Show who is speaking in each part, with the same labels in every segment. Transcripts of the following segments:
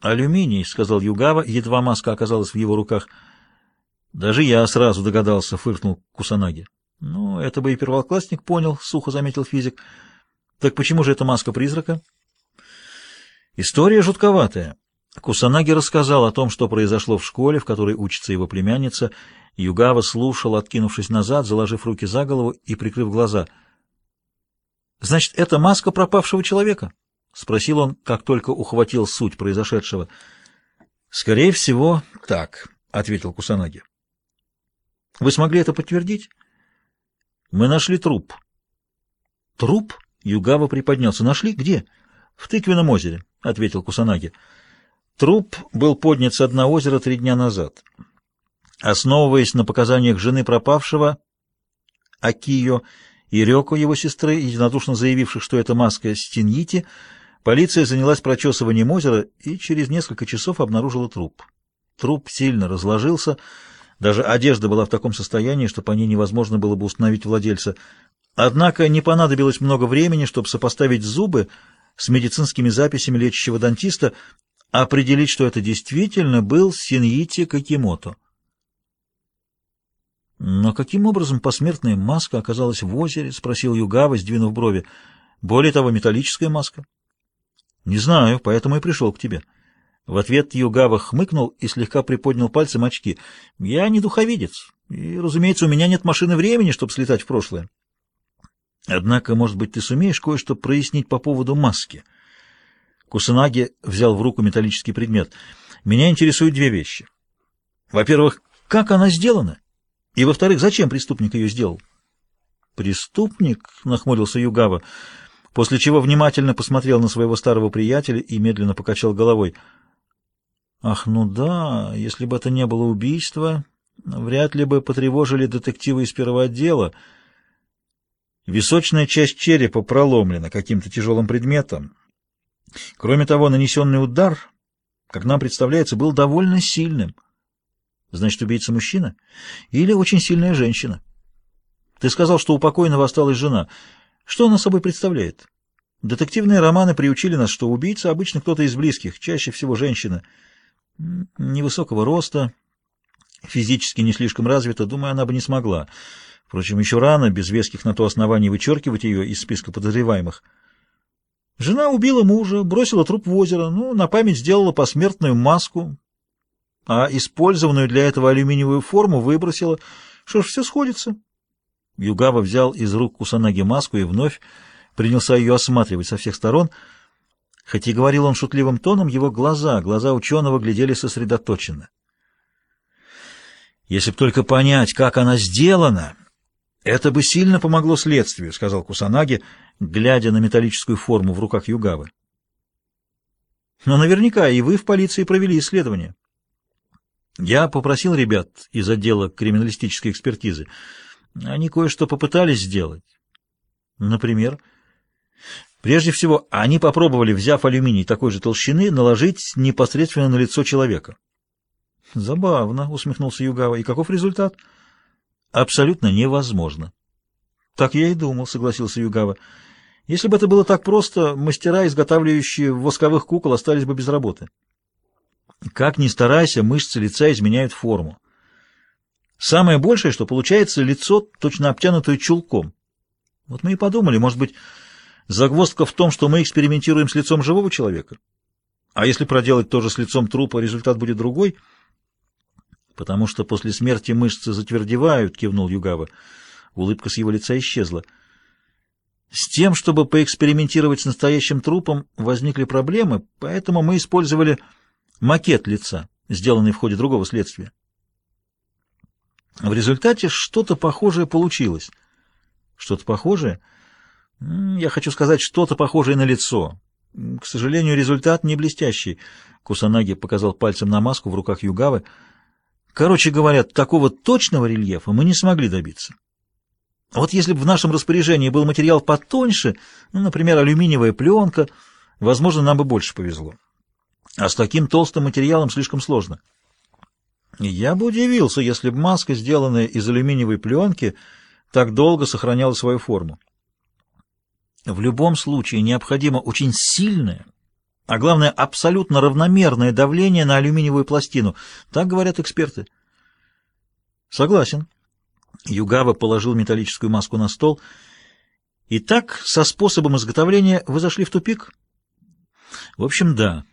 Speaker 1: «Алюминий», — сказал Югава, едва маска оказалась в его руках. «Даже я сразу догадался», — фыркнул Кусанаги. «Ну, это бы и первоклассник понял», — сухо заметил физик. «Так почему же эта маска призрака?» «История жутковатая». Кусанаги рассказал о том, что произошло в школе, в которой учится его племянница. Югава слушал, откинувшись назад, заложив руки за голову и прикрыв глаза. «Значит, это маска пропавшего человека?» — спросил он, как только ухватил суть произошедшего. «Скорее всего, так», — ответил Кусанаги. «Вы смогли это подтвердить?» «Мы нашли труп». «Труп?» — Югава приподнялся. «Нашли? Где?» «В тыквенном озере», — ответил Кусанаги. Труп был поднят с дна озера три дня назад. Основываясь на показаниях жены пропавшего, Акио и Рёко, его сестры, единодушно заявивших, что это маска Стиньити, полиция занялась прочесыванием озера и через несколько часов обнаружила труп. Труп сильно разложился, даже одежда была в таком состоянии, что по ней невозможно было бы установить владельца. Однако не понадобилось много времени, чтобы сопоставить зубы с медицинскими записями лечащего дантиста, определить, что это действительно был Синьити Какимото. «Но каким образом посмертная маска оказалась в озере?» — спросил Югава, сдвинув брови. «Более того, металлическая маска». «Не знаю, поэтому и пришел к тебе». В ответ Югава хмыкнул и слегка приподнял пальцем очки. «Я не духовидец, и, разумеется, у меня нет машины времени, чтобы слетать в прошлое. Однако, может быть, ты сумеешь кое-что прояснить по поводу маски?» Кусанаги взял в руку металлический предмет. «Меня интересуют две вещи. Во-первых, как она сделана?» И, во-вторых, зачем преступник ее сделал? Преступник, нахмурился Югава, после чего внимательно посмотрел на своего старого приятеля и медленно покачал головой. Ах, ну да, если бы это не было убийство, вряд ли бы потревожили детективы из первого отдела. Височная часть черепа проломлена каким-то тяжелым предметом. Кроме того, нанесенный удар, как нам представляется, был довольно сильным — Значит, убийца мужчина? Или очень сильная женщина? Ты сказал, что у покойного осталась жена. Что она собой представляет? Детективные романы приучили нас, что убийца обычно кто-то из близких, чаще всего женщина. Невысокого роста, физически не слишком развита, думаю, она бы не смогла. Впрочем, еще рано, без веских на то оснований, вычеркивать ее из списка подозреваемых. Жена убила мужа, бросила труп в озеро, ну, на память сделала посмертную маску, а использованную для этого алюминиевую форму выбросила. Что ж, все сходится. Югава взял из рук Кусанаги маску и вновь принялся ее осматривать со всех сторон. Хоть и говорил он шутливым тоном, его глаза, глаза ученого глядели сосредоточенно. «Если б только понять, как она сделана, это бы сильно помогло следствию», — сказал Кусанаги, глядя на металлическую форму в руках Югавы. «Но наверняка и вы в полиции провели исследование». Я попросил ребят из отдела криминалистической экспертизы. Они кое-что попытались сделать. Например, прежде всего, они попробовали, взяв алюминий такой же толщины, наложить непосредственно на лицо человека. Забавно, усмехнулся Югава. И каков результат? Абсолютно невозможно. Так я и думал, согласился Югава. Если бы это было так просто, мастера, изготавливающие восковых кукол, остались бы без работы. Как ни старайся, мышцы лица изменяют форму. Самое большее, что получается лицо, точно обтянутое чулком. Вот мы и подумали, может быть, загвоздка в том, что мы экспериментируем с лицом живого человека. А если проделать то же с лицом трупа, результат будет другой. Потому что после смерти мышцы затвердевают, кивнул Югава. Улыбка с его лица исчезла. С тем, чтобы поэкспериментировать с настоящим трупом, возникли проблемы, поэтому мы использовали макет лица, сделанный в ходе другого следствия. В результате что-то похожее получилось. Что-то похожее? Я хочу сказать, что-то похожее на лицо. К сожалению, результат не блестящий. Кусанаги показал пальцем на маску в руках Югавы. Короче говоря, такого точного рельефа мы не смогли добиться. Вот если бы в нашем распоряжении был материал потоньше, ну, например, алюминиевая пленка, возможно, нам бы больше повезло. А с таким толстым материалом слишком сложно. Я бы удивился, если бы маска, сделанная из алюминиевой пленки, так долго сохраняла свою форму. В любом случае необходимо очень сильное а главное, абсолютно равномерное давление на алюминиевую пластину. Так говорят эксперты. Согласен. Югава положил металлическую маску на стол. Итак, со способом изготовления вы зашли в тупик? В общем, да,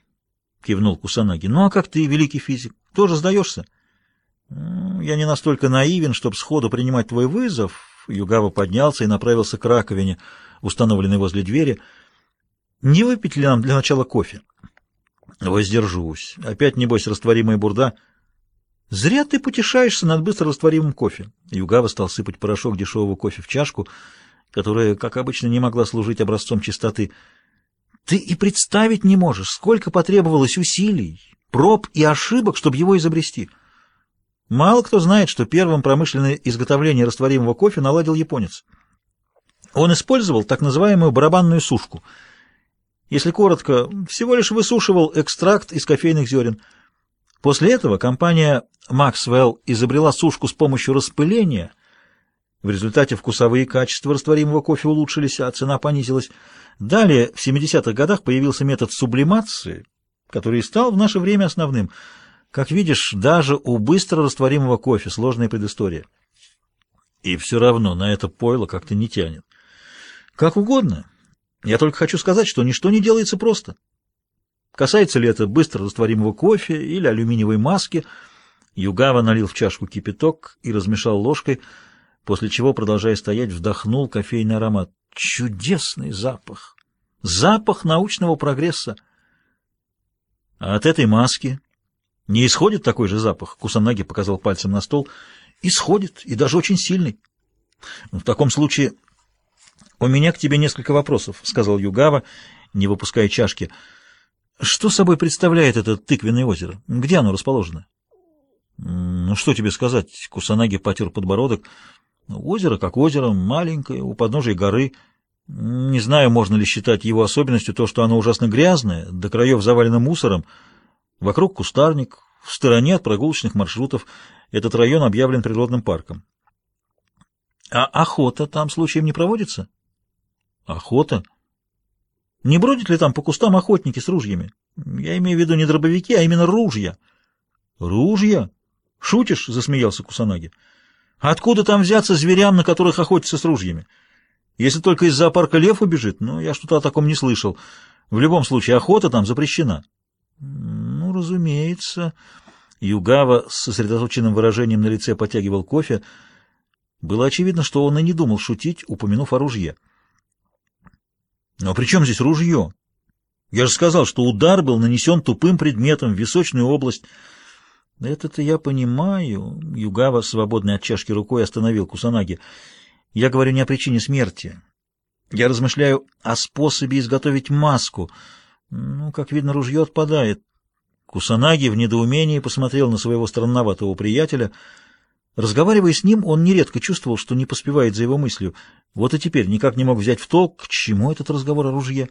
Speaker 1: кивнул Кусанаги. Ну а как ты, великий физик, тоже сдаешься? Я не настолько наивен, чтобы сходу принимать твой вызов. Югава поднялся и направился к раковине, установленной возле двери. Не выпить ли нам для начала кофе? Воздержусь. Опять, небось, растворимая бурда. Зря ты потешаешься над быстро растворимым кофе. Югава стал сыпать порошок дешевого кофе в чашку, которая, как обычно, не могла служить образцом чистоты. Ты и представить не можешь, сколько потребовалось усилий, проб и ошибок, чтобы его изобрести. Мало кто знает, что первым промышленное изготовление растворимого кофе наладил японец. Он использовал так называемую барабанную сушку. Если коротко, всего лишь высушивал экстракт из кофейных зерен. После этого компания Maxwell изобрела сушку с помощью распыления. В результате вкусовые качества растворимого кофе улучшились, а цена понизилась. Далее, в 70-х годах появился метод сублимации, который стал в наше время основным – как видишь, даже у быстро растворимого кофе сложная предыстория. И все равно на это пойло как-то не тянет. Как угодно. Я только хочу сказать, что ничто не делается просто. Касается ли это быстро растворимого кофе или алюминиевой маски, Югава налил в чашку кипяток и размешал ложкой, после чего, продолжая стоять, вдохнул кофейный аромат. Чудесный запах! Запах научного прогресса! А от этой маски не исходит такой же запах? Кусанаги показал пальцем на стол. Исходит, и даже очень сильный. В таком случае у меня к тебе несколько вопросов, сказал Югава, не выпуская чашки. Что собой представляет это тыквенное озеро? Где оно расположено? Ну, что тебе сказать? Кусанаги потер подбородок. Озеро как озеро, маленькое, у подножия горы. Не знаю, можно ли считать его особенностью то, что оно ужасно грязное, до краев завалено мусором, Вокруг кустарник, в стороне от прогулочных маршрутов. Этот район объявлен природным парком. А охота там случаем не проводится? Охота? Не бродят ли там по кустам охотники с ружьями? Я имею в виду не дробовики, а именно ружья. Ружья? Шутишь? Засмеялся Кусанаги. Откуда там взяться зверям, на которых охотятся с ружьями? Если только из зоопарка лев убежит, но я что-то о таком не слышал. В любом случае, охота там запрещена разумеется. Югава с сосредоточенным выражением на лице потягивал кофе. Было очевидно, что он и не думал шутить, упомянув о ружье. «Но при чем здесь ружье? Я же сказал, что удар был нанесен тупым предметом в височную область». «Это-то я понимаю». Югава, свободный от чашки рукой, остановил Кусанаги. «Я говорю не о причине смерти. Я размышляю о способе изготовить маску. Ну, как видно, ружье отпадает. Кусанаги в недоумении посмотрел на своего странноватого приятеля. Разговаривая с ним, он нередко чувствовал, что не поспевает за его мыслью. Вот и теперь никак не мог взять в толк, к чему этот разговор о ружье.